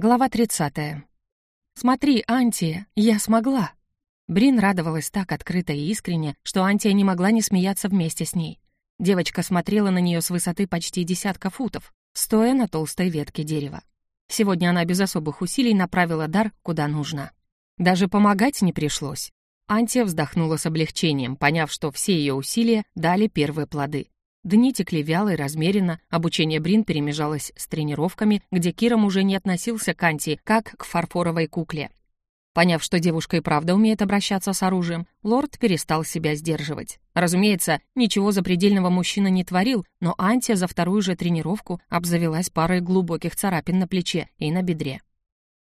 Глава 30. «Смотри, Антия, я смогла!» Брин радовалась так открыто и искренне, что Антия не могла не смеяться вместе с ней. Девочка смотрела на нее с высоты почти десятка футов, стоя на толстой ветке дерева. Сегодня она без особых усилий направила дар куда нужно. Даже помогать не пришлось. Антия вздохнула с облегчением, поняв, что все ее усилия дали первые плоды. Дни текли вяло и размеренно, обучение Брин перемежалось с тренировками, где Киром уже не относился к Анти, как к фарфоровой кукле. Поняв, что девушка и правда умеет обращаться с оружием, лорд перестал себя сдерживать. Разумеется, ничего запредельного мужчина не творил, но Антия за вторую же тренировку обзавелась парой глубоких царапин на плече и на бедре.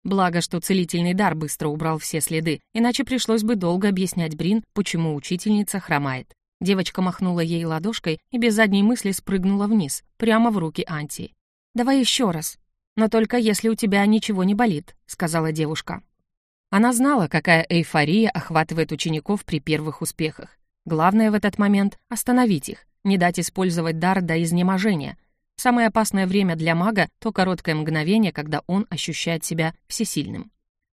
Благо, что целительный дар быстро убрал все следы, иначе пришлось бы долго объяснять Брин, почему учительница хромает. Девочка махнула ей ладошкой и без задней мысли спрыгнула вниз, прямо в руки Анти. «Давай еще раз. Но только если у тебя ничего не болит», — сказала девушка. Она знала, какая эйфория охватывает учеников при первых успехах. Главное в этот момент — остановить их, не дать использовать дар до изнеможения. Самое опасное время для мага — то короткое мгновение, когда он ощущает себя всесильным.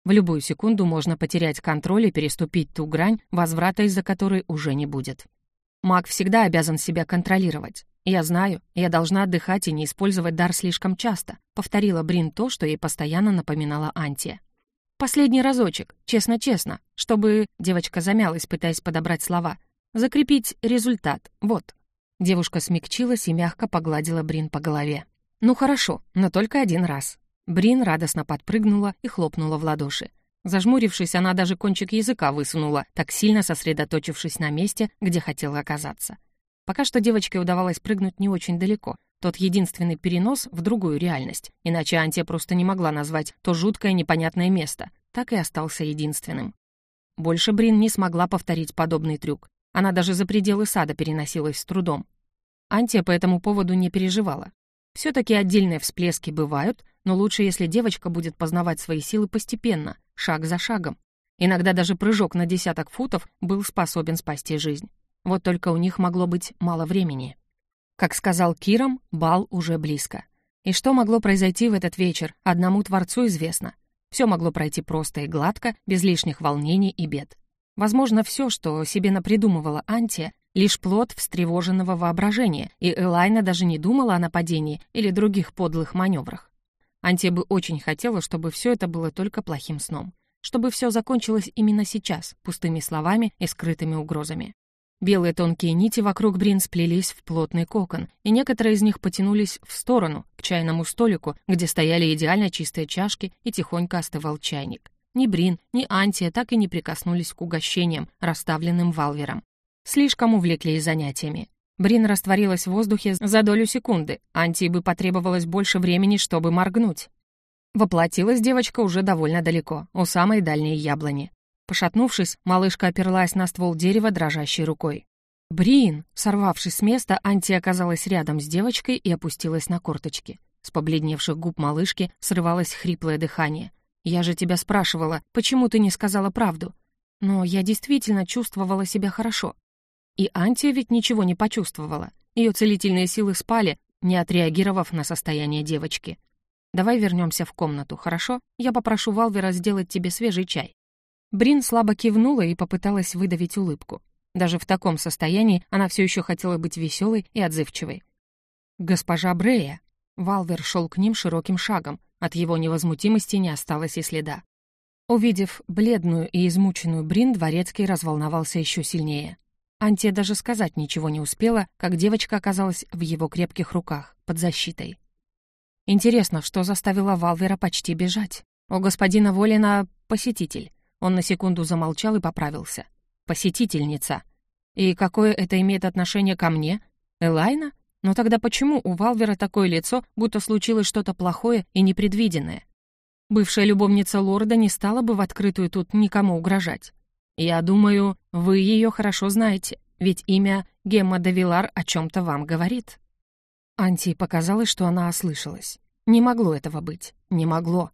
В любую секунду можно потерять контроль и переступить ту грань, возврата из-за которой уже не будет. Маг всегда обязан себя контролировать. Я знаю, я должна отдыхать и не использовать дар слишком часто, повторила Брин то, что ей постоянно напоминала Антия. Последний разочек, честно-честно, чтобы... Девочка замялась, пытаясь подобрать слова. Закрепить результат, вот. Девушка смягчилась и мягко погладила Брин по голове. «Ну хорошо, но только один раз». Брин радостно подпрыгнула и хлопнула в ладоши. Зажмурившись, она даже кончик языка высунула, так сильно сосредоточившись на месте, где хотела оказаться. Пока что девочке удавалось прыгнуть не очень далеко. Тот единственный перенос в другую реальность. Иначе Антия просто не могла назвать то жуткое непонятное место. Так и остался единственным. Больше Брин не смогла повторить подобный трюк. Она даже за пределы сада переносилась с трудом. Антия по этому поводу не переживала. Все-таки отдельные всплески бывают, но лучше, если девочка будет познавать свои силы постепенно, шаг за шагом. Иногда даже прыжок на десяток футов был способен спасти жизнь. Вот только у них могло быть мало времени. Как сказал Киром, бал уже близко. И что могло произойти в этот вечер, одному Творцу известно. Все могло пройти просто и гладко, без лишних волнений и бед. Возможно, все, что себе напридумывала Антия, лишь плод встревоженного воображения, и Элайна даже не думала о нападении или других подлых маневрах. Антия бы очень хотела, чтобы все это было только плохим сном. Чтобы все закончилось именно сейчас, пустыми словами и скрытыми угрозами. Белые тонкие нити вокруг Брин сплелись в плотный кокон, и некоторые из них потянулись в сторону, к чайному столику, где стояли идеально чистые чашки и тихонько остывал чайник. Ни Брин, ни Антия так и не прикоснулись к угощениям, расставленным Валвером. Слишком увлеклись занятиями. Брин растворилась в воздухе за долю секунды, Антии бы потребовалось больше времени, чтобы моргнуть. Воплотилась девочка уже довольно далеко, у самой дальней яблони. Пошатнувшись, малышка оперлась на ствол дерева дрожащей рукой. «Брин!» Сорвавшись с места, Антия оказалась рядом с девочкой и опустилась на корточки. С побледневших губ малышки срывалось хриплое дыхание. «Я же тебя спрашивала, почему ты не сказала правду?» Но я действительно чувствовала себя хорошо. И Антия ведь ничего не почувствовала. Ее целительные силы спали, не отреагировав на состояние девочки. «Давай вернемся в комнату, хорошо? Я попрошу Валвера сделать тебе свежий чай». Брин слабо кивнула и попыталась выдавить улыбку. Даже в таком состоянии она все еще хотела быть веселой и отзывчивой. «Госпожа Брея!» Валвер шел к ним широким шагом, от его невозмутимости не осталось и следа. Увидев бледную и измученную Брин, Дворецкий разволновался еще сильнее. Антия даже сказать ничего не успела, как девочка оказалась в его крепких руках, под защитой. Интересно, что заставило Валвера почти бежать? У господина Волина посетитель. Он на секунду замолчал и поправился. Посетительница. И какое это имеет отношение ко мне? Элайна? Но тогда почему у Валвера такое лицо, будто случилось что-то плохое и непредвиденное? Бывшая любовница лорда не стала бы в открытую тут никому угрожать. «Я думаю, вы ее хорошо знаете, ведь имя Гемма де Вилар о чем-то вам говорит». Анти показалось, что она ослышалась. Не могло этого быть. Не могло.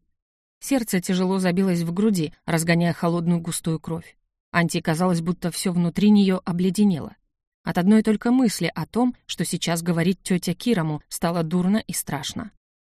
Сердце тяжело забилось в груди, разгоняя холодную густую кровь. Анти казалось, будто все внутри нее обледенело. От одной только мысли о том, что сейчас говорит тетя Кирому, стало дурно и страшно.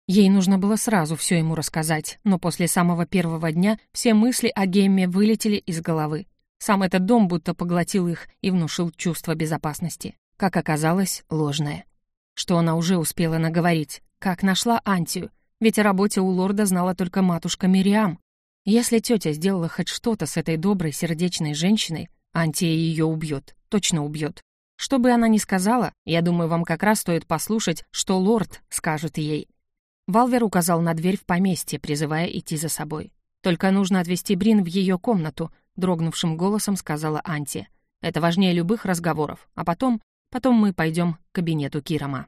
Ей нужно было сразу все ему рассказать, но после самого первого дня все мысли о Гемме вылетели из головы. Сам этот дом будто поглотил их и внушил чувство безопасности. Как оказалось, ложное. Что она уже успела наговорить? Как нашла Антию? Ведь о работе у лорда знала только матушка Мириам. Если тетя сделала хоть что-то с этой доброй, сердечной женщиной, Антия ее убьет, точно убьет. Что бы она ни сказала, я думаю, вам как раз стоит послушать, что лорд скажет ей. Валвер указал на дверь в поместье, призывая идти за собой. «Только нужно отвезти Брин в ее комнату», — дрогнувшим голосом сказала Анти. «Это важнее любых разговоров. А потом... Потом мы пойдем к кабинету Кирома».